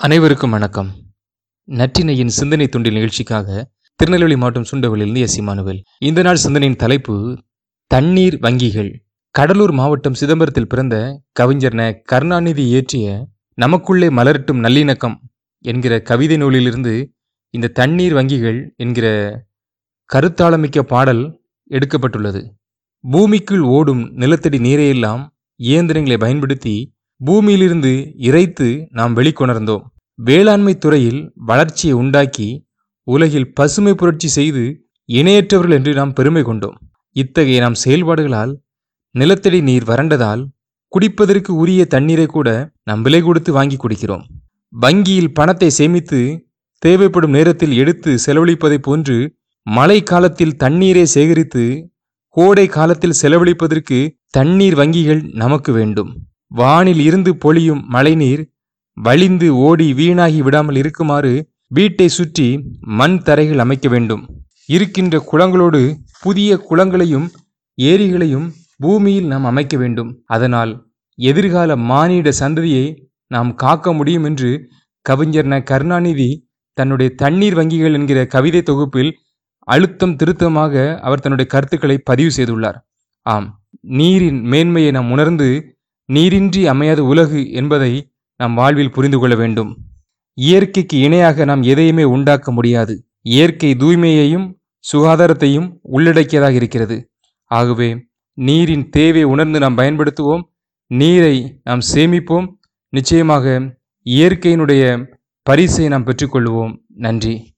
அனைவருக்கும் வணக்கம். நற்றினையின் சிந்தனை துண்டில் நிகழ்ச்சிக்காக திருநெல்வேலி மாவட்டம் சுண்டவளிலிருந்து எஸ் இமானுவேல் இந்த நாள் சிந்தனையின் தலைப்பு தண்ணீர் வங்கிகள். கடலூர் மாவட்டம் சிதம்பரத்தில் பிறந்த கவிஞர் ந கருணாநிதி இயற்றிய நமக்குள்ளே மலரட்டும் நல்லிணக்கம் என்கிற கவிதை நூலிலிருந்து இந்த தண்ணீர் வங்கிகள் என்கிற கருத்தாளமிக்க பாடல் எடுக்கப்பட்டுள்ளது. பூமிக்குள் ஓடும் நிலத்தடி நீரையெல்லாம் இயந்திரங்களை பயன்படுத்தி பூமியிலிருந்து இறைத்து நாம் வெளிக்கொணர்ந்தோம். வேளாண்மை துறையில் வளர்ச்சியை உண்டாக்கி உலகில் பசுமை புரட்சி செய்து இணையற்றவர்கள் என்று நாம் பெருமை கொண்டோம். இத்தகைய நாம் செயல்பாடுகளால் நிலத்தடி நீர் வறண்டதால் குடிப்பதற்கு உரிய தண்ணீரை கூட நாம் விலை கொடுத்து வாங்கி குடிக்கிறோம். வங்கியில் பணத்தை சேமித்து தேவைப்படும் நேரத்தில் எடுத்து செலவழிப்பதை போன்று மழை காலத்தில் தண்ணீரை சேகரித்து கோடை காலத்தில் செலவழிப்பதற்கு தண்ணீர் வங்கிகள் நமக்கு வேண்டும். வானில் இருந்து பொழியும் மழைநீர் வழிந்து ஓடி வீணாகி விடாமல் இருக்குமாறு வீட்டை சுற்றி மண் தரைகள் அமைக்க வேண்டும். இருக்கின்ற குளங்களோடு புதிய குளங்களையும் ஏரிகளையும் பூமியில் நாம் அமைக்க வேண்டும். அதனால் எதிர்கால மானிட சந்ததியை நாம் காக்க முடியும் என்று கவிஞர் ந. கருணாநிதி தன்னுடைய தண்ணீர் வங்கிகள் என்கிற கவிதை தொகுப்பில் அழுத்தம் திருத்தமாக அவர் தன்னுடைய கருத்துக்களை பதிவு செய்துள்ளார். ஆம் நீரின் மேன்மையை நாம் உணர்ந்து நீரின்றி அமையாத உலகு என்பதை நாம் வாழ்வில் புரிந்து கொள்ள வேண்டும். இயற்கைக்கு இணையாக நாம் எதையுமே உண்டாக்க முடியாது. இயற்கை தூய்மையையும் சுகாதாரத்தையும் உள்ளடக்கியதாக இருக்கிறது. ஆகவே நீரின் தேவை உணர்ந்து நாம் பயன்படுத்துவோம். நீரை நாம் சேமிப்போம். நிச்சயமாக இயற்கையினுடைய பரிசை நாம் பெற்றுக்கொள்வோம். நன்றி.